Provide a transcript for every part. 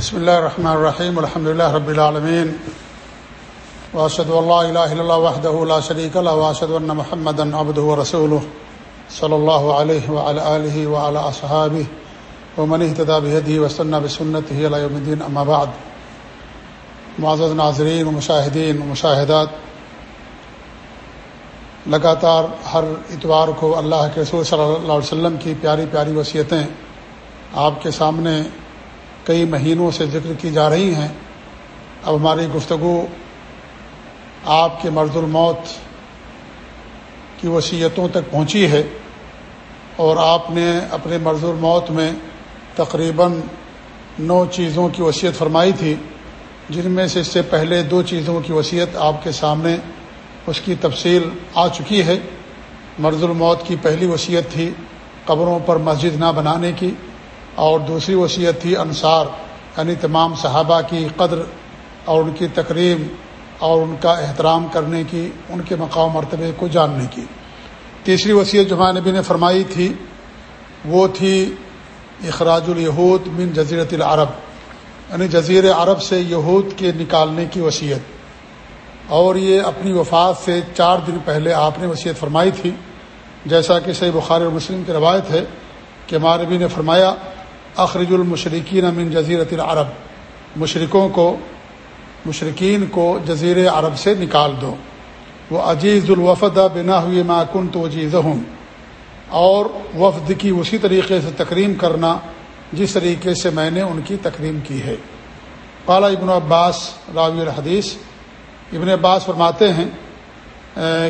بسم اللہ الرحمن الرحیم الحمد للہ رب العالمین واشد اللہ الہ الا وحدہ لا شریک له واشهد ان محمدا عبده ورسوله صلی اللہ علیہ وعلى آلہ وعلى اصحابہ، ومن اهتدى بهديه واستنى بسنته الى يوم الدين اما بعد. معزز ناظرین و مشاہدین و مشاہدات، لگاتار ہر اتوار کو اللہ کے رسول صلی اللہ علیہ وسلم کی پیاری پیاری وصیتیں آپ کے سامنے کئی مہینوں سے ذکر کی جا رہی ہیں۔ اب ہماری گفتگو آپ کے مرد الموت کی وصیتوں تک پہنچی ہے اور آپ نے اپنے مرض الموت میں تقریباً نو چیزوں کی وصیت فرمائی تھی، جن میں سے اس سے پہلے دو چیزوں کی وصیت آپ کے سامنے اس کی تفصیل آ چکی ہے۔ مرض الموت کی پہلی وصیت تھی قبروں پر مسجد نہ بنانے کی۔ اور دوسری وصیت تھی انصار یعنی تمام صحابہ کی قدر اور ان کی تقریب اور ان کا احترام کرنے کی، ان کے مقام مرتبے کو جاننے کی۔ تیسری وصیت جو ہمارے نبی نے فرمائی تھی، وہ تھی اخراج الیہود من جزیرت العرب یعنی جزیر عرب سے یہود کے نکالنے کی وصیت۔ اور یہ اپنی وفات سے چار دن پہلے آپ نے وصیت فرمائی تھی، جیسا کہ صحیح بخاری اور مسلم کی روایت ہے کہ ہمارے نبی نے فرمایا اخرج المشرقین من جزیرت العرب. مشرقوں کو مشرقین کو جزیر عرب سے نکال دو. وہ عزیز الوفد بنا ہوئے معکن تو عزیز ہوں اور وفد کی اسی طریقے سے تکریم کرنا، جس طریقے سے میں نے ان کی تکریم کی ہے۔ قالا ابن عباس، راوی الحدیث. ابن عباس فرماتے ہیں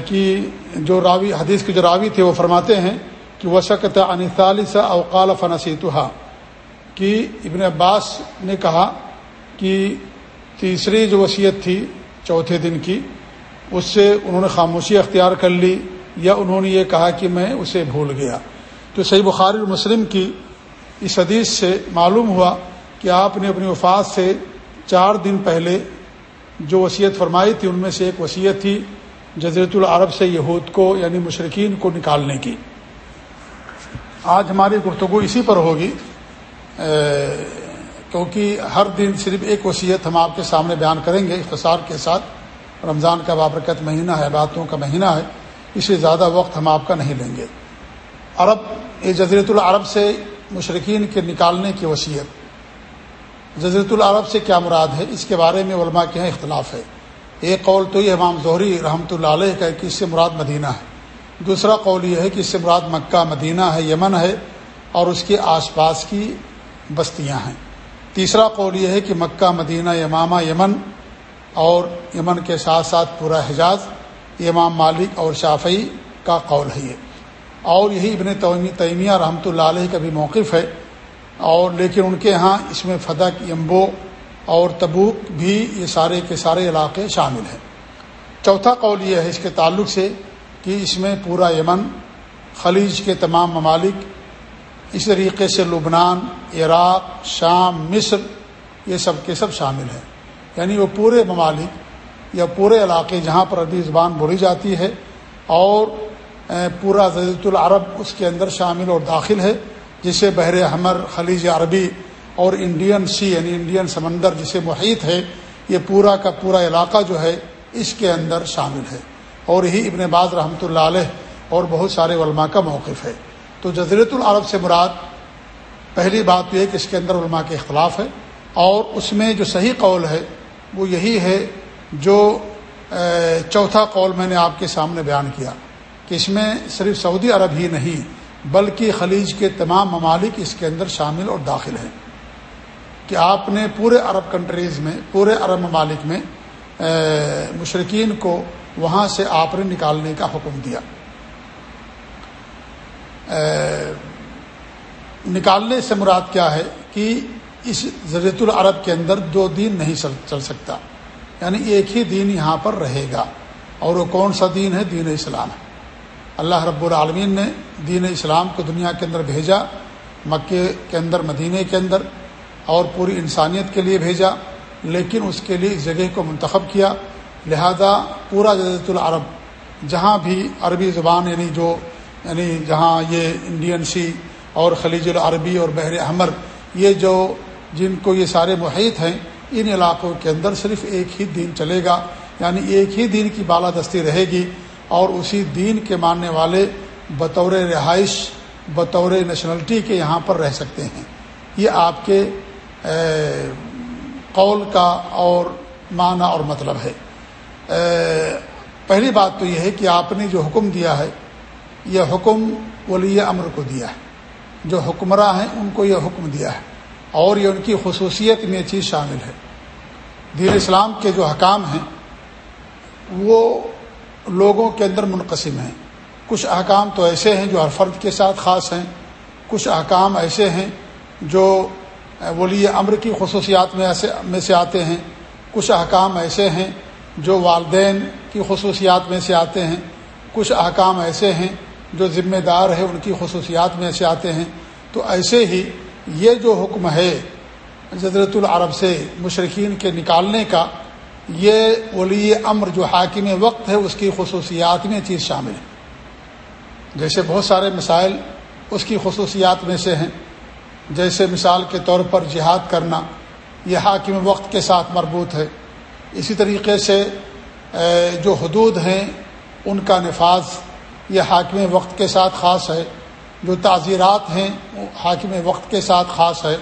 کہ جو راوی، حدیث کے جو راوی تھے، وہ فرماتے ہیں کہ وسکت انصالث اوقال فنسیتحا کہ ابن عباس نے کہا کہ تیسری جو وصیت تھی چوتھے دن کی، اس سے انہوں نے خاموشی اختیار کر لی یا انہوں نے یہ کہا کہ میں اسے بھول گیا۔ تو صحیح بخاری مسلم کی اس حدیث سے معلوم ہوا کہ آپ نے اپنی وفات سے چار دن پہلے جو وصیت فرمائی تھی، ان میں سے ایک وصیت تھی جزیرت العرب سے یہود کو یعنی مشرقین کو نکالنے کی۔ آج ہماری گفتگو اسی پر ہوگی۔ کیونکہ ہر دن صرف ایک وصیت ہم آپ کے سامنے بیان کریں گے، اختصار کے ساتھ۔ رمضان کا بابرکت مہینہ ہے، باتوں کا مہینہ ہے اس سے زیادہ وقت ہم آپ کا نہیں لیں گے۔ عرب، یہ جزیرت العرب سے مشرقین کے نکالنے کی وصیت۔ جزیرت العرب سے کیا مراد ہے؟ اس کے بارے میں علماء کے یہاں اختلاف ہے۔ ایک قول تو یہ امام ظہری رحمۃ اللہ علیہ کا کہ اس سے مراد مدینہ ہے۔ دوسرا قول یہ ہے کہ اس سے مراد مکہ، مدینہ ہے، یمن ہے اور اس کے آس پاس کی بستیاں ہیں۔ تیسرا قول یہ ہے کہ مکہ، مدینہ امامہ یمن اور یمن کے ساتھ ساتھ پورا حجاز، امام مالک اور شافعی کا قول ہے یہ۔ اور یہی ابن تیمیہ رحمۃ اللہ علیہ کا بھی موقف ہے۔ اور لیکن ان کے ہاں اس میں فدق یمبو اور تبوک بھی یہ سارے کے سارے علاقے شامل ہیں۔ چوتھا قول یہ ہے اس کے تعلق سے کہ اس میں پورا یمن، خلیج کے تمام ممالک اس طریقے سے لبنان، عراق، شام، مصر، یہ سب کے سب شامل ہیں۔ یعنی وہ پورے ممالک یا پورے علاقے جہاں پر عربی زبان بولی جاتی ہے اور پورا زیت العرب اس کے اندر شامل اور داخل ہے، جسے بحر حمر، خلیج عربی اور انڈین سی یعنی انڈین سمندر جسے محیط ہے، یہ پورا کا پورا علاقہ جو ہے اس کے اندر شامل ہے۔ اور یہی ابن باز رحمۃ اللہ علیہ اور بہت سارے علماء کا موقف ہے۔ تو جزیرت العرب سے مراد، پہلی بات یہ ہے کہ اس کے اندر علماء کے اختلاف ہے، اور اس میں جو صحیح قول ہے، وہ یہی ہے جو چوتھا قول میں نے آپ کے سامنے بیان کیا کہ اس میں صرف سعودی عرب ہی نہیں، بلکہ خلیج کے تمام ممالک اس کے اندر شامل اور داخل ہیں۔ کہ آپ نے پورے عرب کنٹریز میں، پورے عرب ممالک میں مشرقین کو وہاں سے آپ نے نکالنے کا حکم دیا۔ نکالنے سے مراد کیا ہے کہ اس زریت العرب کے اندر دو دین نہیں چل سکتا۔ یعنی ایک ہی دین یہاں پر رہے گا۔ اور وہ کون سا دین ہے؟ دین اسلام۔ ہے اللہ رب العالمین نے دین اسلام کو دنیا کے اندر بھیجا، مکے کے اندر، مدینہ کے اندر، اور پوری انسانیت کے لیے بھیجا، لیکن اس کے لیے اس جگہ کو منتخب کیا۔ لہذا پورا جزیرت العرب، جہاں بھی عربی زبان یعنی جو یعنی جہاں یہ انڈین سی اور خلیج العربی اور بحر احمر، یہ جو جن کو یہ سارے محیط ہیں، ان علاقوں کے اندر صرف ایک ہی دین چلے گا۔ یعنی ایک ہی دین کی بالادستی رہے گی اور اسی دین کے ماننے والے بطور رہائش، بطور نیشنلٹی کے یہاں پر رہ سکتے ہیں۔ یہ آپ کے قول کا اور معنی اور مطلب ہے۔ پہلی بات تو یہ ہے کہ آپ نے جو حکم دیا ہے یہ حکم ولی امر کو دیا ہے۔ جو حکمراں ہیں، ان کو یہ حکم دیا ہے۔ اور یہ ان کی خصوصیت میں چیز شامل ہے۔ دین اسلام کے جو حکام ہیں، وہ لوگوں کے اندر منقسم ہیں۔ کچھ احکام تو ایسے ہیں جو ہر فرد کے ساتھ خاص ہیں۔ کچھ احکام ایسے ہیں جو ولی امر کی خصوصیات میں ایسے میں سے آتے ہیں۔ کچھ احکام ایسے ہیں جو والدین کی خصوصیات میں سے آتے ہیں۔ کچھ احکام ایسے ہیں جو ذمہ دار ہے ان کی خصوصیات میں سے آتے ہیں، تو ایسے ہی یہ جو حکم ہے جزرت العرب سے مشرقین کے نکالنے کا، یہ ولی امر جو حاکم وقت ہے، اس کی خصوصیات میں چیز شامل ہے۔ جیسے بہت سارے مسائل اس کی خصوصیات میں سے ہیں۔ جیسے مثال کے طور پر جہاد کرنا، یہ حاکم وقت کے ساتھ مربوط ہے۔ اسی طریقے سے جو حدود ہیں، ان کا نفاذ یہ حاکم وقت کے ساتھ خاص ہے۔ جو تعزیرات ہیں، وہ حاکم وقت کے ساتھ خاص ہے۔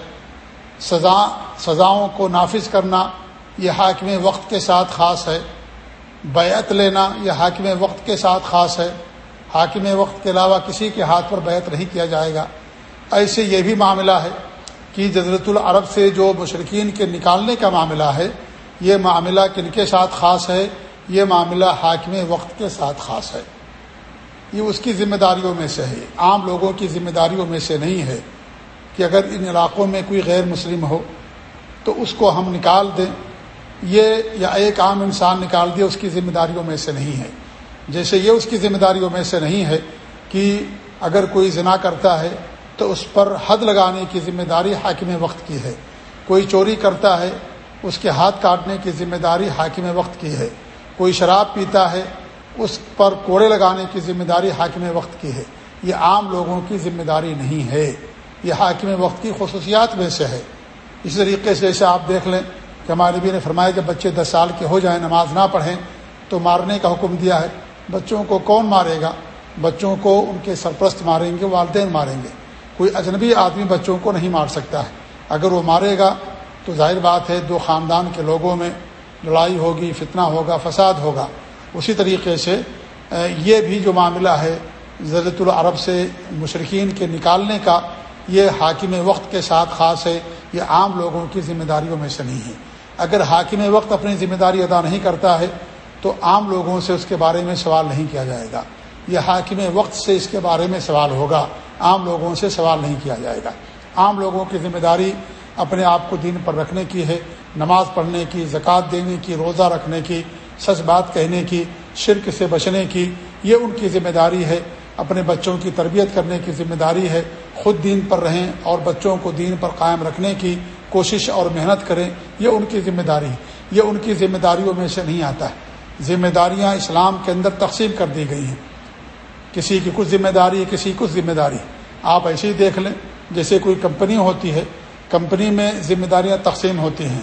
سزا، سزاؤں کو نافذ کرنا یہ حاکم وقت کے ساتھ خاص ہے۔ بیعت لینا یہ حاکم وقت کے ساتھ خاص ہے۔ حاکم وقت کے علاوہ کسی کے ہاتھ پر بیعت نہیں کیا جائے گا۔ ایسے یہ بھی معاملہ ہے کہ جزرت العرب سے جو مشرقین کے نکالنے کا معاملہ ہے، یہ معاملہ کن کے ساتھ خاص ہے؟ یہ معاملہ حاکم وقت کے ساتھ خاص ہے۔ یہ اس کی ذمہ داریوں میں سے ہے۔ عام لوگوں کی ذمہ داریوں میں سے نہیں ہے کہ اگر ان علاقوں میں کوئی غیر مسلم ہو تو اس کو ہم نکال دیں۔ یہ یا ایک عام انسان نکال دے، اس کی ذمہ داریوں میں سے نہیں ہے۔ جیسے یہ اس کی ذمہ داریوں میں سے نہیں ہے کہ اگر کوئی زنا کرتا ہے تو اس پر حد لگانے کی ذمہ داری حاکم وقت کی ہے۔ کوئی چوری کرتا ہے، اس کے ہاتھ کاٹنے کی ذمہ داری حاکم وقت کی ہے۔ کوئی شراب پیتا ہے اس پر کوڑے لگانے کی ذمہ داری حاکم وقت کی ہے۔ یہ عام لوگوں کی ذمہ داری نہیں ہے۔ یہ حاکم وقت کی خصوصیات میں سے ہے۔ اسی طریقے سے جیسے آپ دیکھ لیں کہ ہمارے نبی نے فرمایا جب بچے دس سال کے ہو جائیں، نماز نہ پڑھیں، تو مارنے کا حکم دیا ہے۔ بچوں کو کون مارے گا؟ بچوں کو ان کے سرپرست ماریں گے، والدین ماریں گے۔ کوئی اجنبی آدمی بچوں کو نہیں مار سکتا ہے۔ اگر وہ مارے گا تو ظاہر بات ہے، دو خاندان کے لوگوں میں لڑائی ہوگی، فتنہ ہوگا، فساد ہوگا۔ اسی طریقے سے یہ بھی جو معاملہ ہے زرت العرب سے مشرقین کے نکالنے کا، یہ حاکم وقت کے ساتھ خاص ہے، یہ عام لوگوں کی ذمہ داریوں میں سے نہیں ہے۔ اگر حاکم وقت اپنی ذمہ داری ادا نہیں کرتا ہے، تو عام لوگوں سے اس کے بارے میں سوال نہیں کیا جائے گا۔ یہ حاکم وقت سے اس کے بارے میں سوال ہوگا، عام لوگوں سے سوال نہیں کیا جائے گا۔ عام لوگوں کی ذمہ داری اپنے آپ کو دین پر رکھنے کی ہے، نماز پڑھنے کی، زکوٰۃ دینے کی، روزہ رکھنے کی سچ بات کہنے کی، شرک سے بچنے کی، یہ ان کی ذمہ داری ہے۔ اپنے بچوں کی تربیت کرنے کی ذمہ داری ہے۔ خود دین پر رہیں اور بچوں کو دین پر قائم رکھنے کی کوشش اور محنت کریں، یہ ان کی ذمہ داری ہے۔ یہ ان کی ذمہ داریوں میں سے نہیں آتا ہے۔ ذمہ داریاں اسلام کے اندر تقسیم کر دی گئی ہیں۔ کسی کی کچھ ذمہ داری، کسی کچھ ذمہ داری۔ آپ ایسے ہی دیکھ لیں، جیسے کوئی کمپنی ہوتی ہے، کمپنی میں ذمہ داریاں تقسیم ہوتی ہیں۔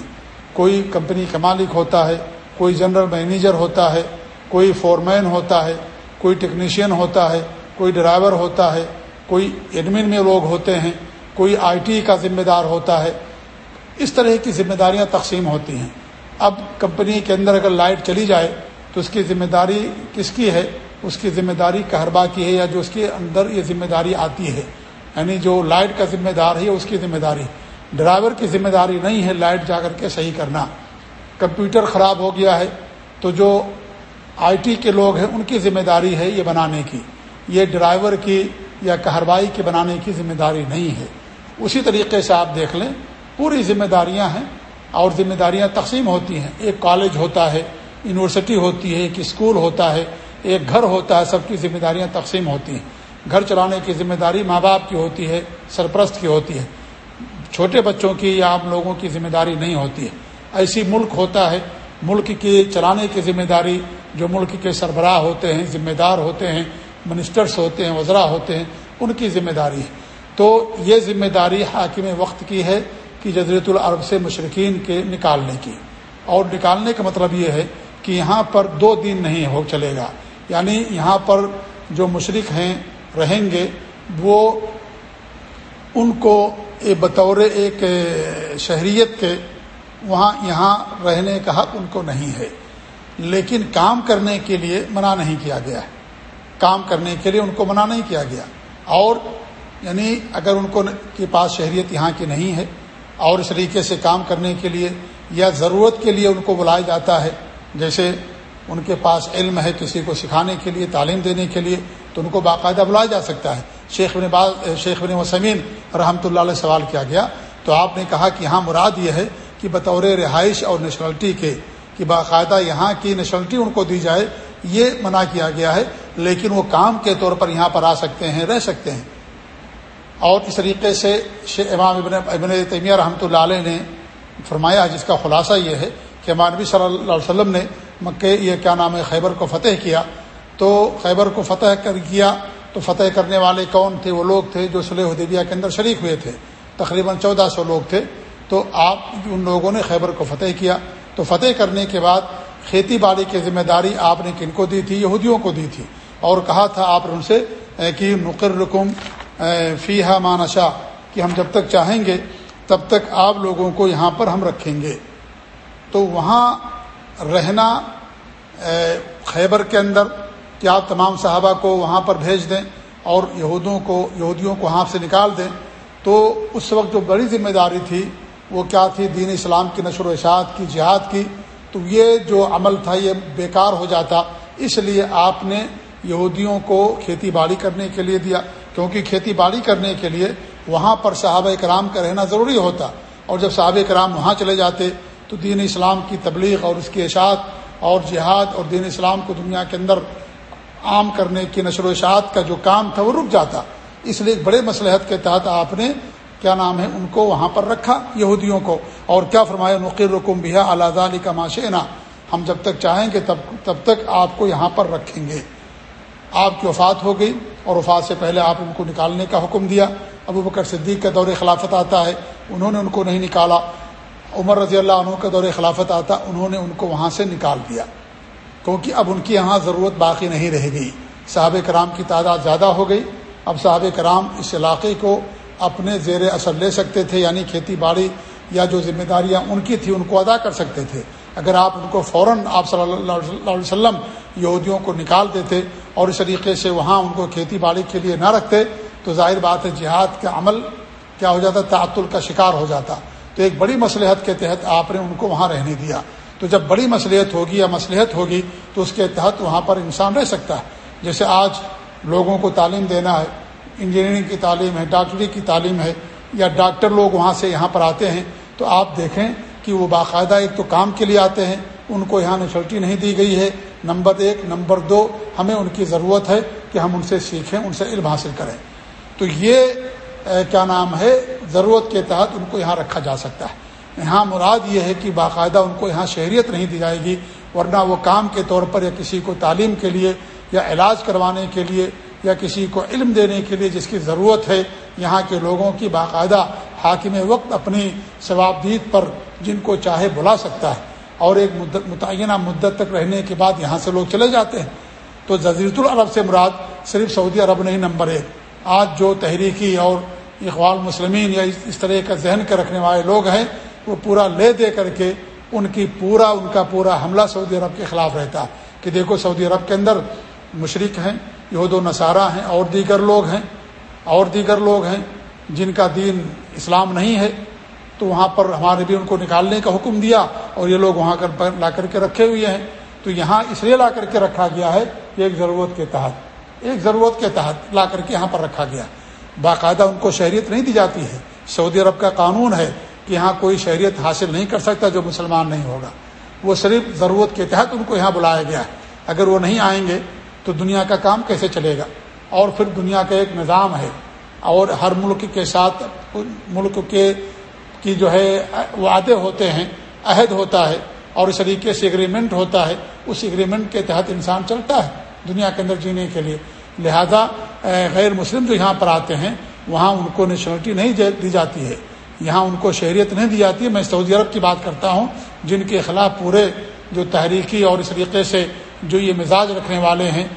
کوئی کمپنی کا مالک ہوتا ہے کوئی جنرل مینیجر ہوتا ہے، کوئی فورمین ہوتا ہے، کوئی ٹیکنیشین ہوتا ہے، کوئی ڈرائیور ہوتا ہے، کوئی ایڈمن میں لوگ ہوتے ہیں، کوئی آئی ٹی کا ذمہ دار ہوتا ہے۔ اس طرح کی ذمہ داریاں تقسیم ہوتی ہیں۔ اب کمپنی کے اندر اگر لائٹ چلی جائے تو اس کی ذمہ داری کس کی ہے؟ اس کی ذمہ داری کہربا کی ہے یا جو اس کے اندر یہ ذمہ داری آتی ہے؟ یعنی جو لائٹ کا ذمہ دار ہے اس کی ذمہ داری ڈرائیور کی ذمہ داری نہیں ہے لائٹ جا کر کے صحیح کرنا۔ کمپیوٹر خراب ہو گیا ہے، تو جو آئی ٹی کے لوگ ہیں، ان کی ذمہ داری ہے یہ بنانے کی۔ یہ ڈرائیور کی یا کہربائی کے بنانے کی ذمہ داری نہیں ہے۔ اسی طریقے سے آپ دیکھ لیں، پوری ذمہ داریاں ہیں اور ذمہ داریاں تقسیم ہوتی ہیں۔ ایک کالج ہوتا ہے، یونیورسٹی ہوتی ہے، ایک اسکول ہوتا ہے، ایک گھر ہوتا ہے، سب کی ذمہ داریاں تقسیم ہوتی ہیں۔ گھر چلانے کی ذمہ داری ماں باپ کی ہوتی ہے، سرپرست کی ہوتی ہے۔ چھوٹے بچوں کی یا عام لوگوں کی ذمہ داری نہیں ہوتی ہے۔ ایسی ملک ہوتا ہے، ملک کی چلانے کی ذمہ داری، جو ملک کے سربراہ ہوتے ہیں، ذمہ دار ہوتے ہیں منسٹرس ہوتے ہیں، وزراء ہوتے ہیں، ان کی ذمہ داری ہے۔ تو یہ ذمہ داری حاکم وقت کی ہے کہ جزیرت العرب سے مشرقین کے نکالنے کی۔ اور نکالنے کا مطلب یہ ہے کہ یہاں پر دو دن نہیں ہو چلے گا۔ یعنی یہاں پر جو مشرق ہیں، رہیں گے، وہ ان کو بطور ایک شہریت کے وہاں یہاں رہنے کا حق ان کو نہیں ہے۔ لیکن کام کرنے کے لیے منع نہیں کیا گیا ہے۔ کام کرنے کے لیے ان کو منع نہیں کیا گیا۔ اور یعنی اگر ان کو کے پاس شہریت یہاں کی نہیں ہے اور اس طریقے سے کام کرنے کے لیے یا ضرورت کے لیے ان کو بلایا جاتا ہے، جیسے ان کے پاس علم ہے کسی کو سکھانے کے لیے، تعلیم دینے کے لیے، تو ان کو باقاعدہ بلایا جا سکتا ہے۔ شیخ بن باز شیخ بن وسمین رحمۃ اللہ علیہ سوال کیا گیا، تو آپ نے کہا کہ یہاں مراد یہ ہے کہ بطور رہائش اور نیشنلٹی کے کہ باقاعدہ یہاں کی نیشنلٹی ان کو دی جائے، یہ منع کیا گیا ہے، لیکن وہ کام کے طور پر یہاں پر آ سکتے ہیں، رہ سکتے ہیں۔ اور اس طریقے سے امام ابن ابن تیمیہ رحمۃ اللہ علیہ نے فرمایا، جس کا خلاصہ یہ ہے کہ نبی صلی اللہ علیہ وسلم نے مکہ یہ کیا نام ہے، خیبر کو فتح کیا۔ تو خیبر کو فتح کر کیا تو فتح کرنے والے کون تھے؟ وہ لوگ تھے جو صلی حدیبیہ کے اندر شریک ہوئے تھے۔ تقریباً چودہ سو لوگ تھے۔ تو آپ ان لوگوں نے خیبر کو فتح کیا۔ تو فتح کرنے کے بعد کھیتی باڑی کی ذمہ داری آپ نے کن کو دی تھی؟ یہودیوں کو دی تھی۔ اور کہا تھا آپ ان سے کہ نقر رکم فی ہا مانشا کہ ہم جب تک چاہیں گے، تب تک آپ لوگوں کو یہاں پر ہم رکھیں گے۔ تو وہاں رہنا خیبر کے اندر کہ آپ تمام صحابہ کو وہاں پر بھیج دیں اور یہودوں کو، یہودیوں کو وہاں سے نکال دیں؟ تو اس وقت جو بڑی ذمہ داری تھی وہ کیا تھی؟ دین اسلام کی نشر و اشاعت کی، جہاد کی۔ تو یہ جو عمل تھا، یہ بیکار ہو جاتا۔ اس لیے آپ نے یہودیوں کو کھیتی باڑی کرنے کے لیے دیا۔ کیونکہ کھیتی باڑی کرنے کے لیے وہاں پر صحابہ کرام کا رہنا ضروری ہوتا۔ اور جب صحابہ کرام وہاں چلے جاتے، تو دین اسلام کی تبلیغ اور اس کی اشاعت اور جہاد اور دین اسلام کو دنیا کے اندر عام کرنے کی نشر و اشاعت کا جو کام تھا، وہ رک جاتا۔ اس لیے بڑے مسلحت کے تحت آپ نے کیا نام ہے ان کو وہاں پر رکھا یہودیوں کو اور کیا فرمایا نقیر رکم بیا اللہ علی کا معاشینہ ہم جب تک چاہیں گے تب تب تک آپ کو یہاں پر رکھیں گے۔ آپ کی وفات ہو گئی اور وفات سے پہلے آپ ان کو نکالنے کا حکم دیا۔ ابو بکر صدیق کا دور خلافت آتا ہے، انہوں نے ان کو نہیں نکالا۔ عمر رضی اللہ عنہ کا دور خلافت آتا، انہوں نے ان کو وہاں سے نکال دیا۔ کیونکہ اب ان کی یہاں ضرورت باقی نہیں رہ گئی۔ صحابہ کرام کی تعداد زیادہ ہو گئی۔ اب صحابہ کرام اس علاقے کو اپنے زیر اثر لے سکتے تھے یعنی کھیتی باڑی یا جو ذمہ داریاں ان کی تھیں ان کو ادا کر سکتے تھے۔ اگر آپ ان کو فوراً آپ صلی اللہ علیہ وسلم یہودیوں کو نکال دیتے اور اس طریقے سے وہاں ان کو کھیتی باڑی کے لیے نہ رکھتے، تو ظاہر بات ہے جہاد کا عمل کیا ہو جاتا، تعطل کا شکار ہو جاتا۔ تو ایک بڑی مصلحت کے تحت آپ نے ان کو وہاں رہنے دیا۔ تو جب بڑی مصلحت ہوگی یا مصلحت ہوگی، تو اس کے تحت وہاں پر انسان رہ سکتا ہے۔ جیسے آج لوگوں کو تعلیم دینا ہے انجینئرنگ کی تعلیم ہے، ڈاکٹری کی تعلیم ہے یا ڈاکٹر لوگ وہاں سے یہاں پر آتے ہیں تو آپ دیکھیں کہ وہ باقاعدہ ایک تو کام کے لیے آتے ہیں، ان کو یہاں نیچرٹی نہیں دی گئی ہے۔ نمبر ایک، نمبر دو، ہمیں ان کی ضرورت ہے کہ ہم ان سے سیکھیں، ان سے علم حاصل کریں۔ تو یہ کیا نام ہے، ضرورت کے تحت ان کو یہاں رکھا جا سکتا ہے۔ یہاں مراد یہ ہے کہ باقاعدہ ان کو یہاں شہریت نہیں دی جائے گی، ورنہ وہ کام کے طور پر یا کسی کو تعلیم کے لیے یا علاج کروانے کے لیے یا کسی کو علم دینے کے لیے جس کی ضرورت ہے، یہاں کے لوگوں کی باقاعدہ حاکم وقت اپنی ثوابدید پر جن کو چاہے بلا سکتا ہے۔ اور ایک مدت، متعینہ مدت تک رہنے کے بعد یہاں سے لوگ چلے جاتے ہیں۔ تو جزیرت العرب سے مراد صرف سعودی عرب نہیں، نمبر ایک۔ آج جو تحریکی اور اقوال مسلمین یا اس طرح کا ذہن کے رکھنے والے لوگ ہیں، وہ پورا لے دے کر کے ان کی پورا، ان کا پورا حملہ سعودی عرب کے خلاف رہتا ہے۔ کہ دیکھو سعودی عرب کے اندر مشرق ہیں یہود و نصارہ ہیں، اور دیگر لوگ ہیں، اور دیگر لوگ ہیں جن کا دین اسلام نہیں ہے، تو وہاں پر ہمارے بھی ان کو نکالنے کا حکم دیا، اور یہ لوگ وہاں کر لا کر کے رکھے ہوئے ہیں۔ تو یہاں اس لیے لا کر کے رکھا گیا ہے ایک ضرورت کے تحت، ایک ضرورت کے تحت لا کر کے یہاں پر رکھا گیا۔ باقاعدہ ان کو شہریت نہیں دی جاتی ہے۔ سعودی عرب کا قانون ہے کہ یہاں کوئی شہریت حاصل نہیں کر سکتا جو مسلمان نہیں ہوگا۔ وہ صرف ضرورت کے تحت ان کو یہاں بلایا گیا ہے۔ اگر وہ نہیں آئیں گے تو دنیا کا کام کیسے چلے گا؟ اور پھر دنیا کا ایک نظام ہے، اور ہر ملک کے ساتھ ملک کے کی جو ہے، وعدے ہوتے ہیں، عہد ہوتا ہے، اور اس طریقے سے اگریمنٹ ہوتا ہے۔ اس اگریمنٹ کے تحت انسان چلتا ہے دنیا کے اندر جینے کے لیے۔ لہذا غیر مسلم جو یہاں پر آتے ہیں، وہاں ان کو نیشنلٹی نہیں دی جاتی ہے۔ یہاں ان کو شہریت نہیں دی جاتی ہے۔ میں سعودی عرب کی بات کرتا ہوں، جن کے خلاف پورے جو تحریکی اور اس طریقے سے جو یہ مزاج رکھنے والے ہیں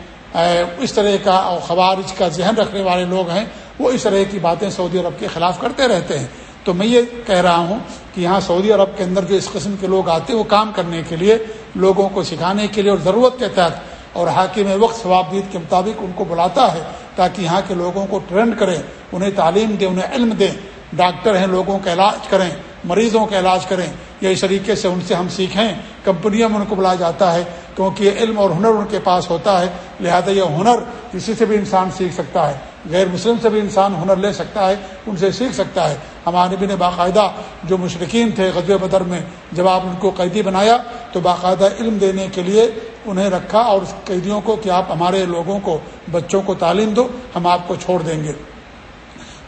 اس طرح کا اور خوارج کا ذہن رکھنے والے لوگ ہیں، وہ اس طرح کی باتیں سعودی عرب کے خلاف کرتے رہتے ہیں۔ تو میں یہ کہہ رہا ہوں کہ یہاں سعودی عرب کے اندر جو اس قسم کے لوگ آتے ہیں، وہ کام کرنے کے لیے، لوگوں کو سکھانے کے لیے اور ضرورت کے تحت اور حاکم وقت ثوابدید کے مطابق ان کو بلاتا ہے تاکہ یہاں کے لوگوں کو ٹرینڈ کریں، انہیں تعلیم دیں، انہیں علم دیں۔ ڈاکٹر ہیں، لوگوں کا علاج کریں، مریضوں کا علاج کریں۔ یا اس طریقے سے ان سے ہم سیکھیں۔ کمپنیوں میں ان کو بلایا جاتا ہے کیونکہ یہ علم اور ہنر ان کے پاس ہوتا ہے، لہذا یہ ہنر کسی سے بھی انسان سیکھ سکتا ہے۔ غیر مسلم سے بھی انسان ہنر لے سکتا ہے، ان سے سیکھ سکتا ہے۔ ہمارے نبی نے باقاعدہ جو مشرقین تھے غزب بدر میں جب آپ ان کو قیدی بنایا تو باقاعدہ علم دینے کے لیے انہیں رکھا اور اس قیدیوں کو کہ آپ ہمارے لوگوں کو، بچوں کو تعلیم دو، ہم آپ کو چھوڑ دیں گے۔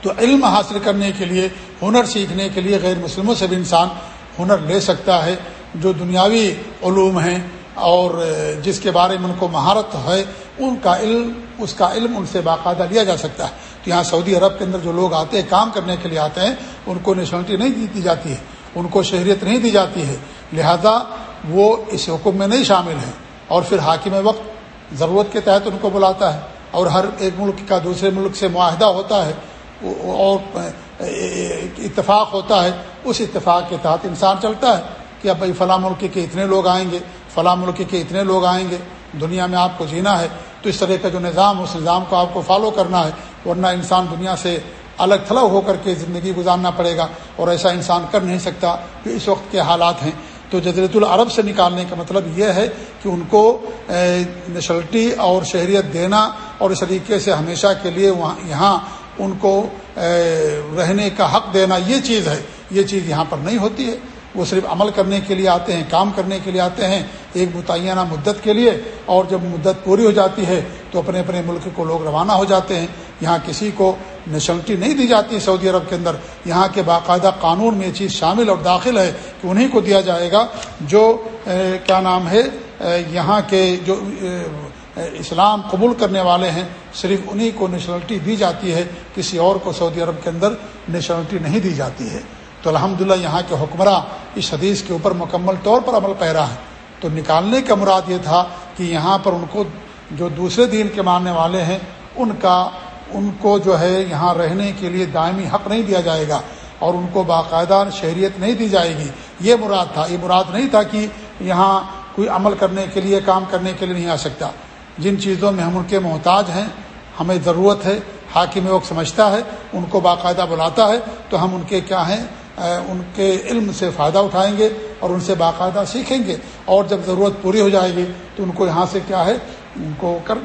تو علم حاصل کرنے کے لیے، ہنر سیکھنے کے لیے غیر مسلموں سے بھی انسان ہنر لے سکتا ہے، جو دنیاوی علوم ہیں اور جس کے بارے میں ان کو مہارت ہے، ان کا علم، اس کا علم ان سے باقاعدہ لیا جا سکتا ہے۔ تو یہاں سعودی عرب کے اندر جو لوگ آتے ہیں، کام کرنے کے لیے آتے ہیں، ان کو نیشنلٹی نہیں دی جاتی ہے، ان کو شہریت نہیں دی جاتی ہے۔ لہذا وہ اس حکم میں نہیں شامل ہیں۔ اور پھر حاکم وقت ضرورت کے تحت ان کو بلاتا ہے اور ہر ایک ملک کا دوسرے ملک سے معاہدہ ہوتا ہے۔ اور اتفاق ہوتا ہے، اس اتفاق کے تحت انسان چلتا ہے کہ اب بھائی فلاں ملک کے اتنے لوگ آئیں گے، فلاں ملک کے اتنے لوگ آئیں گے، دنیا میں آپ کو جینا ہے، تو اس طرح کا جو نظام، اس نظام کو آپ کو فالو کرنا ہے، ورنہ انسان دنیا سے الگ تھلگ ہو کر کے زندگی گزارنا پڑے گا اور ایسا انسان کر نہیں سکتا جو اس وقت کے حالات ہیں۔ تو جزیرت العرب سے نکالنے کا مطلب یہ ہے کہ ان کو نشلٹی اور شہریت دینا اور اس طریقے سے ہمیشہ کے لیے وہاں، یہاں ان کو رہنے کا حق دینا یہ چیز ہے، یہ چیز یہاں پر نہیں ہوتی ہے۔ وہ صرف عمل کرنے کے لیے آتے ہیں، کام کرنے کے لیے آتے ہیں، ایک متعینہ مدت کے لیے، اور جب مدت پوری ہو جاتی ہے تو اپنے اپنے ملک کو لوگ روانہ ہو جاتے ہیں۔ یہاں کسی کو نیشنلٹی نہیں دی جاتی سعودی عرب کے اندر۔ یہاں کے باقاعدہ قانون میں یہ چیز شامل اور داخل ہے کہ انہیں کو دیا جائے گا جو کیا نام ہے یہاں کے جو اسلام قبول کرنے والے ہیں، صرف انہی کو نیشنلٹی دی جاتی ہے، کسی اور کو سعودی عرب کے اندر نیشنلٹی نہیں دی جاتی ہے۔ تو الحمدللہ یہاں کے حکمراں اس حدیث کے اوپر مکمل طور پر عمل پیرا ہے۔ تو نکالنے کا مراد یہ تھا کہ یہاں پر ان کو جو دوسرے دین کے ماننے والے ہیں، ان کا، ان کو جو ہے یہاں رہنے کے لیے دائمی حق نہیں دیا جائے گا اور ان کو باقاعدہ شہریت نہیں دی جائے گی۔ یہ مراد تھا، یہ مراد نہیں تھا کہ یہاں کوئی عمل کرنے کے لیے، کام کرنے کے لیے نہیں آ سکتا۔ جن چیزوں میں ہم ان کے محتاج ہیں، ہمیں ضرورت ہے، حاکم وقت سمجھتا ہے، ان کو باقاعدہ بلاتا ہے، تو ہم ان کے کیا ہیں ان کے علم سے فائدہ اٹھائیں گے اور ان سے باقاعدہ سیکھیں گے۔ اور جب ضرورت پوری ہو جائے گی، تو ان کو یہاں سے کیا ہے، ان کو کر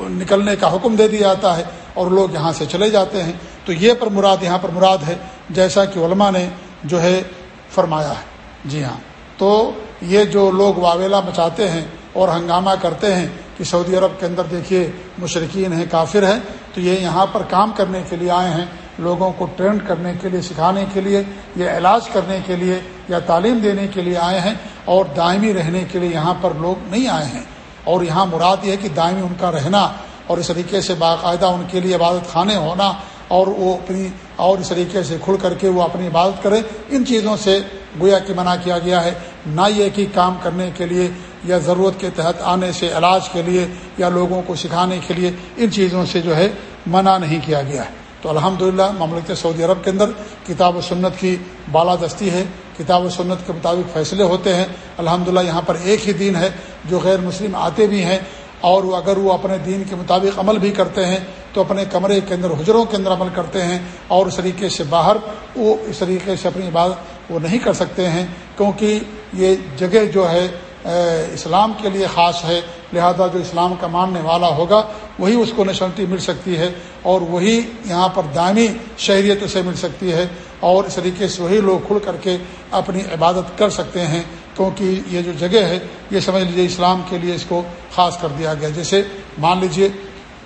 نکلنے کا حکم دے دیا جاتا ہے اور لوگ یہاں سے چلے جاتے ہیں۔ تو یہ پر مراد، یہاں پر مراد ہے، جیسا کہ علماء نے جو ہے فرمایا ہے۔ جی ہاں۔ تو یہ جو لوگ واویلا مچاتے ہیں اور ہنگامہ کرتے ہیں کہ سعودی عرب کے اندر دیکھیے مشرقین ہیں، کافر ہیں، تو یہ یہاں پر کام کرنے کے لیے آئے ہیں، لوگوں کو ٹرینڈ کرنے کے لیے، سکھانے کے لیے، یا علاج کرنے کے لیے، یا تعلیم دینے کے لیے آئے ہیں اور دائمی رہنے کے لیے یہاں پر لوگ نہیں آئے ہیں۔ اور یہاں مراد یہ ہے کہ دائمی ان کا رہنا اور اس طریقے سے باقاعدہ ان کے لیے عبادت خانے ہونا اور وہ اپنی اور اس طریقے سے کھل کر کے وہ اپنی عبادت کرے، ان چیزوں سے گویا کہ منع کیا گیا ہے۔ نہ یہ کہ کام کرنے کے لیے یا ضرورت کے تحت آنے سے علاج کے لیے یا لوگوں کو سکھانے کے لیے ان چیزوں سے جو ہے منع نہیں کیا گیا ہے۔ تو الحمد للہ مملکت سعودی عرب کے اندر کتاب و سنت کی بالادستی ہے۔ کتاب و سنت کے مطابق فیصلے ہوتے ہیں۔ الحمد یہاں پر ایک ہی دین ہے جو غیر مسلم آتے بھی ہیں۔ اور وہ اگر وہ اپنے دین کے مطابق عمل بھی کرتے ہیں تو اپنے کمرے کے اندر، حجروں کے اندر عمل کرتے ہیں۔ اور اس طریقے سے باہر وہ اس طریقے سے اپنی عبادت وہ نہیں کر سکتے ہیں۔ کیونکہ یہ جگہ جو ہے اسلام کے لیے خاص ہے، لہذا جو اسلام کا ماننے والا ہوگا، وہی اس کو نیشنلٹی مل سکتی ہے، اور وہی یہاں پر دائمی شہریت سے مل سکتی ہے، اور اس طریقے سے وہی لوگ کھل کر کے اپنی عبادت کر سکتے ہیں، کیونکہ یہ جو جگہ ہے، یہ سمجھ لیجیے اسلام کے لیے اس کو خاص کر دیا گیا۔ جیسے مان لیجیے،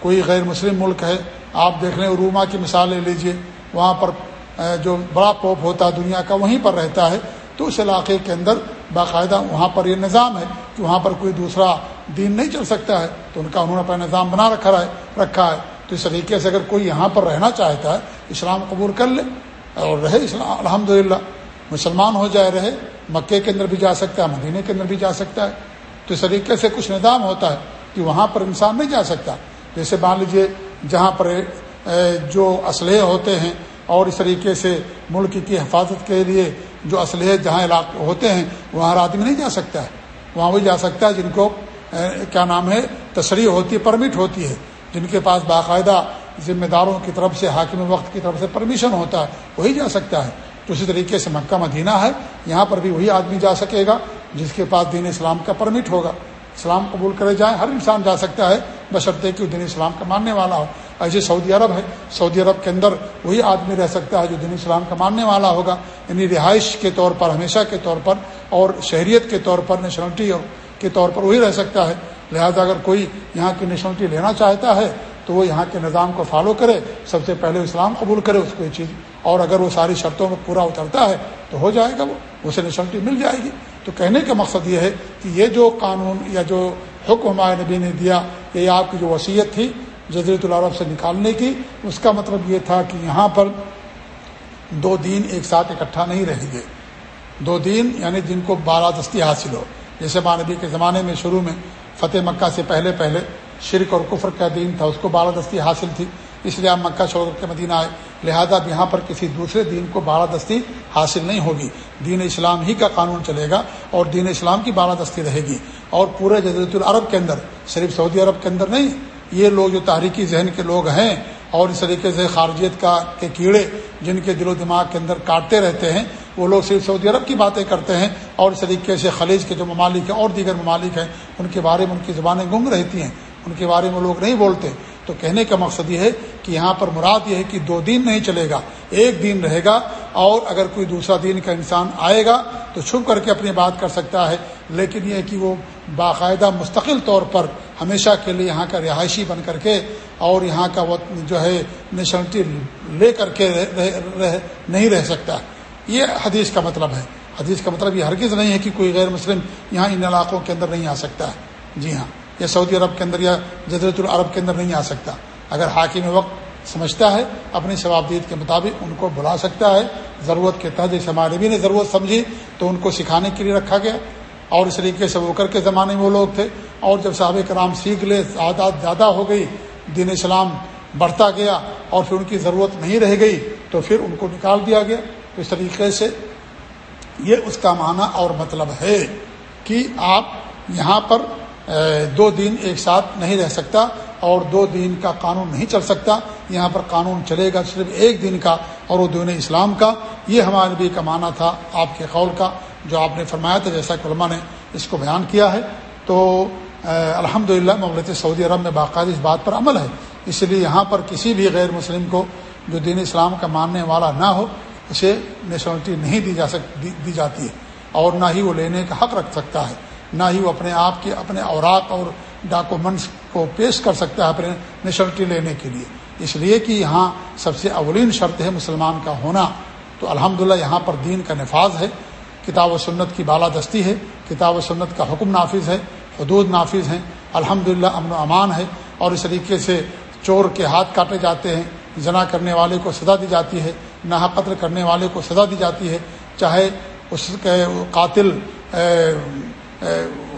کوئی غیر مسلم ملک ہے، آپ دیکھ لیں، روما کی مثال لے لیجیے وہاں پر جو بڑا پوپ ہوتا ہے دنیا کا، وہیں پر رہتا ہے، تو اس علاقے کے اندر باقاعدہ وہاں پر یہ نظام ہے کہ وہاں پر کوئی دوسرا دین نہیں چل سکتا ہے، تو ان کا انہوں نے اپنا نظام بنا رکھا ہے رکھا ہے۔ تو اس طریقے سے اگر کوئی یہاں پر رہنا چاہتا ہے، اسلام قبول کر لے اور رہے اسلام الحمد مسلمان ہو جائے، رہے۔ مکے کے اندر بھی جا سکتا ہے، مدینے کے اندر بھی جا سکتا ہے۔ تو اس طریقے سے کچھ نظام ہوتا ہے کہ وہاں پر انسان نہیں جا سکتا۔ جیسے مان لیجیے جہاں پر جو اسلحے ہوتے ہیں اور اس طریقے سے ملک کی حفاظت کے لیے جو اسلحے جہاں علاقے ہوتے ہیں، وہاں آدمی نہیں جا سکتا ہے۔ وہاں وہی جا سکتا ہے جن کو کیا نام ہے، تشریح ہوتی ہے پرمٹ ہوتی ہے۔ جن کے پاس باقاعدہ ذمہ داروں کی طرف سے، حاکم وقت کی طرف سے پرمیشن ہوتا ہے، وہی جا سکتا ہے۔ تو اسی طریقے سے مکہ مدینہ ہے، یہاں پر بھی وہی آدمی جا سکے گا جس کے پاس دین اسلام کا پرمٹ ہوگا۔ اسلام قبول کرے جائیں، ہر انسان جا سکتا ہے۔ بشرطے کہ وہ دین اسلام کا ماننے والا ہو۔ ایسے سعودی عرب ہے، سعودی عرب کے اندر وہی آدمی رہ سکتا ہے جو دین اسلام کا ماننے والا ہوگا۔ یعنی رہائش کے طور پر، ہمیشہ کے طور پر، اور شہریت کے طور پر نیشنلٹی کے طور پر وہی رہ سکتا ہے۔ لہذا اگر کوئی یہاں کی نیشنلٹی لینا چاہتا ہے، تو وہ یہاں کے نظام کو فالو کرے۔ سب سے پہلے اسلام قبول کرے اس کو یہ چیز۔ اور اگر وہ ساری شرطوں میں پورا اترتا ہے، تو ہو جائے گا وہ۔ اسے نیشنلٹی مل جائے گی۔ تو کہنے کا مقصد یہ ہے کہ یہ جو قانون یا جو حکم ہمارے نبی نے دیا یہ آپ کی جو وصیت تھی جزیرت العرب سے نکالنے کی، اس کا مطلب یہ تھا کہ یہاں پر دو دین ایک ساتھ اکٹھا نہیں رہیں گے۔ دو دین یعنی جن کو بالادستی حاصل ہو۔ جیسے مانبی کے زمانے میں شروع میں فتح مکہ سے پہلے پہلے شرک اور کفر کا دین تھا، اس کو بالادستی حاصل تھی۔ اس لیے آپ مکہ چھوڑ کر کے مدینہ آئے۔ لہذا اب یہاں پر کسی دوسرے دین کو بالادستی حاصل نہیں ہوگی۔ دین اسلام ہی کا قانون چلے گا اور دین اسلام کی بالادستی رہے گی۔ اور پورے جزیرت العرب کے اندر، صرف سعودی عرب کے اندر نہیں، یہ لوگ جو تاریخی ذہن کے لوگ ہیں اور اس طریقے سے خارجیت کا کے کیڑے جن کے دل و دماغ کے اندر کاٹتے رہتے ہیں، وہ لوگ صرف سعودی عرب کی باتیں کرتے ہیں اور اس طریقے سے خلیج کے جو ممالک ہیں اور دیگر ممالک ہیں، ان کے بارے میں ان کی زبانیں گنگ رہتی ہیں۔ ان کے بارے میں لوگ نہیں بولتے۔ تو کہنے کا مقصد یہ ہے کہ یہاں پر مراد یہ ہے کہ دو دن نہیں چلے گا، ایک دن رہے گا اور اگر کوئی دوسرا دن کا انسان آئے گا تو چھپ کر کے اپنی بات کر سکتا ہے، لیکن یہ کہ وہ باقاعدہ مستقل طور پر ہمیشہ کے لیے یہاں کا رہائشی بن کر کے اور یہاں کا وہ جو ہے نیشنلٹی لے کر کے رہ رہ نہیں رہ سکتا۔ یہ حدیث کا مطلب ہے۔ حدیث کا مطلب یہ ہرگز نہیں ہے کہ کوئی غیر مسلم یہاں ان علاقوں کے اندر نہیں آ سکتا۔ ہے جی ہاں۔ یا سعودی عرب کے اندر یا جزرت العرب کے اندر نہیں آ سکتا۔ اگر حاکم وقت سمجھتا ہے، اپنی ثوابدید کے مطابق ان کو بلا سکتا ہے۔ ضرورت کے تحت جیسے ہمارے بھی نے ضرورت سمجھی، تو ان کو سکھانے کے لیے رکھا گیا۔ اور اس طریقے سے وہ کر کے زمانے میں وہ لوگ تھے۔ اور جب صحاب کرام سیکھ لے، تعداد زیادہ ہو گئی، دین اسلام بڑھتا گیا اور پھر ان کی ضرورت نہیں رہ گئی، تو پھر ان کو نکال دیا گیا۔ تو اس طریقے سے یہ اس کا معنی اور مطلب ہے کہ آپ یہاں پر دو دن ایک ساتھ نہیں رہ سکتا اور دو دن کا قانون نہیں چل سکتا۔ یہاں پر قانون چلے گا صرف ایک دن کا اور وہ دین اسلام کا۔ یہ ہمارے بھی کا معنی تھا آپ کے قول کا، جو آپ نے فرمایا تھا، جیسا کہ علماء نے اس کو بیان کیا ہے۔ تو الحمد للہ مملکت سعودی عرب میں باقاعدہ اس بات پر عمل ہے۔ اس لیے یہاں پر کسی بھی غیر مسلم کو جو دین اسلام کا ماننے والا نہ ہو، اسے نیشنلٹی نہیں دی جا سک دی جاتی ہے۔ اور نہ ہی وہ لینے کا حق رکھ سکتا ہے۔ نہ ہی وہ اپنے آپ کے اپنے اوراق اور ڈاکومنٹس کو پیش کر سکتا ہے اپنے نیشنلٹی لینے کے لیے۔ اس لیے کہ یہاں سب سے اولین شرط ہے مسلمان کا ہونا۔ تو الحمدللہ یہاں پر دین کا نفاذ ہے۔ کتاب و سنت کی بالادستی ہے۔ کتاب و سنت کا حکم نافذ ہے۔ حدود نافذ ہیں۔ الحمد امن و امان ہے۔ اور اس طریقے سے چور کے ہاتھ کاٹے جاتے ہیں۔ جنا کرنے والے کو سزا دی جاتی ہے۔ نہ قتل کرنے والے کو سزا دی جاتی ہے۔ چاہے اس کے قاتل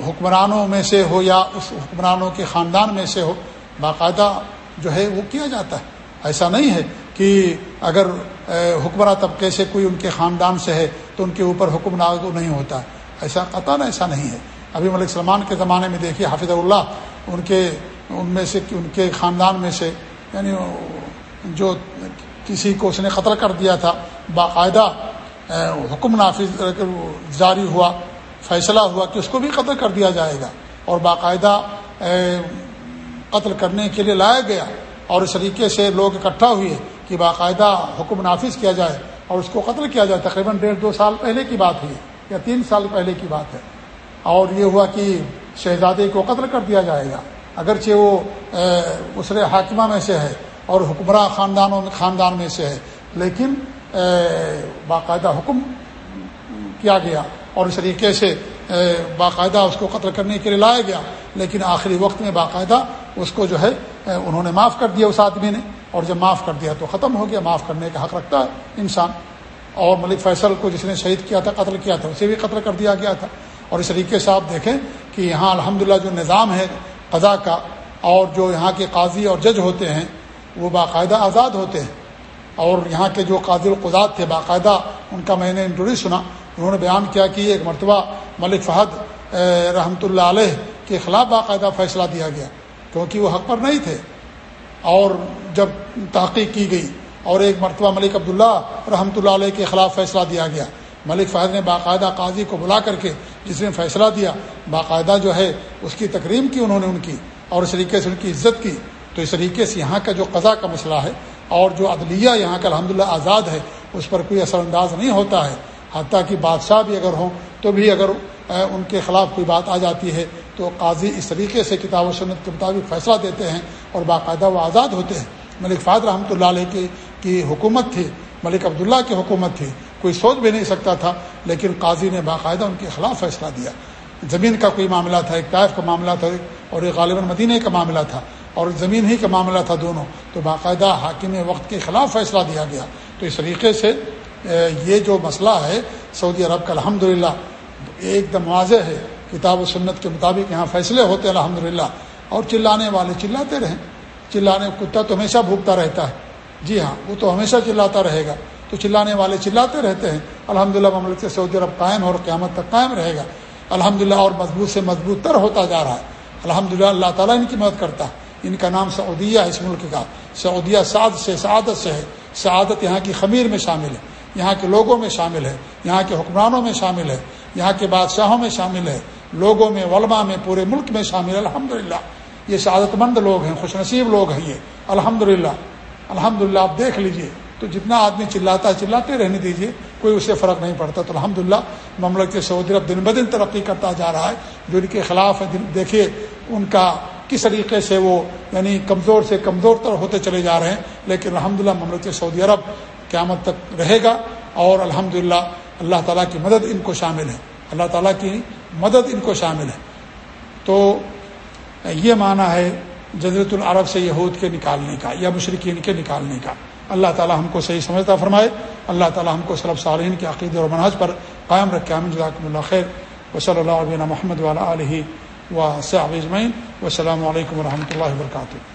حکمرانوں میں سے ہو یا اس حکمرانوں کے خاندان میں سے ہو، باقاعدہ جو ہے وہ کیا جاتا ہے؟ ایسا نہیں ہے کہ اگر حکمراں طبقے سے کوئی ان کے خاندان سے ہے تو ان کے اوپر حکم ناگو نہیں ہوتا۔ ایسا قطع ایسا نہیں ہے۔ ابھی ملک سلمان کے زمانے میں دیکھیے، حافظ اللہ ان کے، ان میں سے ان کے خاندان میں سے یعنی جو کسی کو اس نے قتل کر دیا تھا، باقاعدہ حکم نافذ جاری ہوا فیصلہ ہوا کہ اس کو بھی قتل کر دیا جائے گا اور باقاعدہ قتل کرنے کے لیے لایا گیا اور اس طریقے سے لوگ اکٹھا ہوئے کہ باقاعدہ حکم نافذ کیا جائے اور اس کو قتل کیا جائے۔ تقریباً ڈیڑھ دو سال پہلے کی بات ہوئی یا تین سال پہلے کی بات ہے۔ اور یہ ہوا کہ شہزادے کو قتل کر دیا جائے گا۔ اگرچہ وہ اسرے حاکمہ میں سے ہے اور حکمراں خاندانوں میں خاندان میں سے ہے، لیکن باقاعدہ حکم کیا گیا۔ اور اس طریقے سے باقاعدہ اس کو قتل کرنے کے لیے لایا گیا۔ لیکن آخری وقت میں باقاعدہ اس کو جو ہے انہوں نے معاف کر دیا اس آدمی نے۔ اور جب معاف کر دیا تو ختم ہو گیا۔ معاف کرنے کا حق رکھتا ہے انسان۔ اور ملک فیصل کو جس نے شہید کیا تھا، قتل کیا تھا، اسے بھی قتل کر دیا گیا تھا۔ اور اس طریقے سے آپ دیکھیں کہ یہاں الحمدللہ جو نظام ہے قضا کا، اور جو یہاں کے قاضی اور جج ہوتے ہیں، وہ باقاعدہ آزاد ہوتے ہیں۔ اور یہاں کے جو قاضی القضات تھے، باقاعدہ ان کا میں نے انٹرویو سنا۔ انہوں نے بیان کیا کہ ایک مرتبہ ملک فہد رحمۃ اللہ علیہ، کے خلاف باقاعدہ فیصلہ دیا گیا، کیونکہ وہ حق پر نہیں تھے۔ اور جب تحقیق کی گئی اور ایک مرتبہ ملک عبداللہ رحمۃ اللہ علیہ کے خلاف فیصلہ دیا گیا، ملک فہد نے باقاعدہ قاضی کو بلا کر کے جس نے فیصلہ دیا، باقاعدہ جو ہے اس کی تقریم کی انہوں نے ان کی اور اس طریقے سے ان کی عزت کی۔ تو اس طریقے سے یہاں کا جو قضا کا مسئلہ ہے اور جو عدلیہ یہاں کا الحمد آزاد ہے، اس پر کوئی اثر انداز نہیں ہوتا ہے۔ حتیٰ کہ بادشاہ بھی اگر ہوں تو بھی اگر ان کے خلاف کوئی بات آ جاتی ہے تو قاضی اس طریقے سے کتاب و سنت کے مطابق فیصلہ دیتے ہیں اور باقاعدہ وہ آزاد ہوتے ہیں۔ ملک فاد رحمۃ اللہ علیہ کی کی حکومت تھی، ملک عبداللہ کی حکومت تھی، کوئی سوچ بھی نہیں سکتا تھا، لیکن قاضی نے باقاعدہ ان کے خلاف فیصلہ دیا۔ زمین کا کوئی معاملہ تھا، ایک طائف کا معاملہ تھا، اور ایک غالباً مدینہ کا معاملہ تھا، اور زمین ہی کا معاملہ تھا دونوں۔ تو باقاعدہ حاکم وقت کے خلاف فیصلہ دیا گیا۔ تو اس طریقے سے یہ جو مسئلہ ہے، سعودی عرب کا الحمد ایک دم واضح ہے، کتاب و سنت کے مطابق یہاں فیصلے ہوتے ہیں الحمد اور چلانے والے چلاتے رہیں۔ چلانے، کتا تو ہمیشہ بھوکتا رہتا ہے۔ جی ہاں وہ تو ہمیشہ چلاتا رہے گا۔ تو چلانے والے چلاتے رہتے ہیں۔ الحمد للہ مملکت سعودی عرب قائم اور قیامت تک قائم رہے گا۔ الحمد للہ اور مضبوط سے مضبوط تر ہوتا جا رہا ہے۔ الحمد للہ اللہ تعالیٰ ان کی مدد کرتا ہے۔ ان کا نام سعودیہ ہے اس ملک کا۔ سعودیہ سعد سے سعادت سے ہے۔ سعادت یہاں کی خمیر میں شامل ہے۔ یہاں کے لوگوں میں شامل ہے، یہاں کے حکمرانوں میں شامل ہے، یہاں کے بادشاہوں میں شامل ہے، لوگوں میں، علماء میں، پورے ملک میں شامل ہے۔ الحمد للہ یہ سعادت مند لوگ ہیں، خوش نصیب لوگ ہیں یہ۔ الحمد للہ الحمد للہ آپ دیکھ لیجیے۔ تو جتنا آدمی چلاتا ہے چلاتے رہنے دیجیے کوئی اسے فرق نہیں پڑتا۔ تو الحمد للہ مملک سعودی عرب دن بدن ترقی کرتا جا رہا ہے۔ جو ان کے خلاف ہے دیکھیے ان کا کس طریقے سے وہ یعنی کمزور سے کمزور تر ہوتے چلے جا رہے ہیں۔ لیکن الحمد للہ مملک سعودی عرب قیامت تک رہے گا اور الحمد للہ اللہ تعالیٰ کی مدد ان کو شامل ہے۔ اللہ تعالیٰ کی مدد ان کو شامل ہے۔ تو یہ معنی ہے جزرت العرب سے یہود کے نکالنے کا یا مشرقین کے نکالنے کا۔ اللہ تعالی ہم کو صحیح سمجھتا فرمائے۔ اللہ تعالی ہم کو صلب صالحین کے عقید اور منحج پر قائم رکھے۔ امن جزاکم اللہ خیر۔ و صلی اللہ علیہ محمد والا علیہ و صحاب اجمعین۔ و السلام علیکم و رحمۃ اللہ وبرکاتہ۔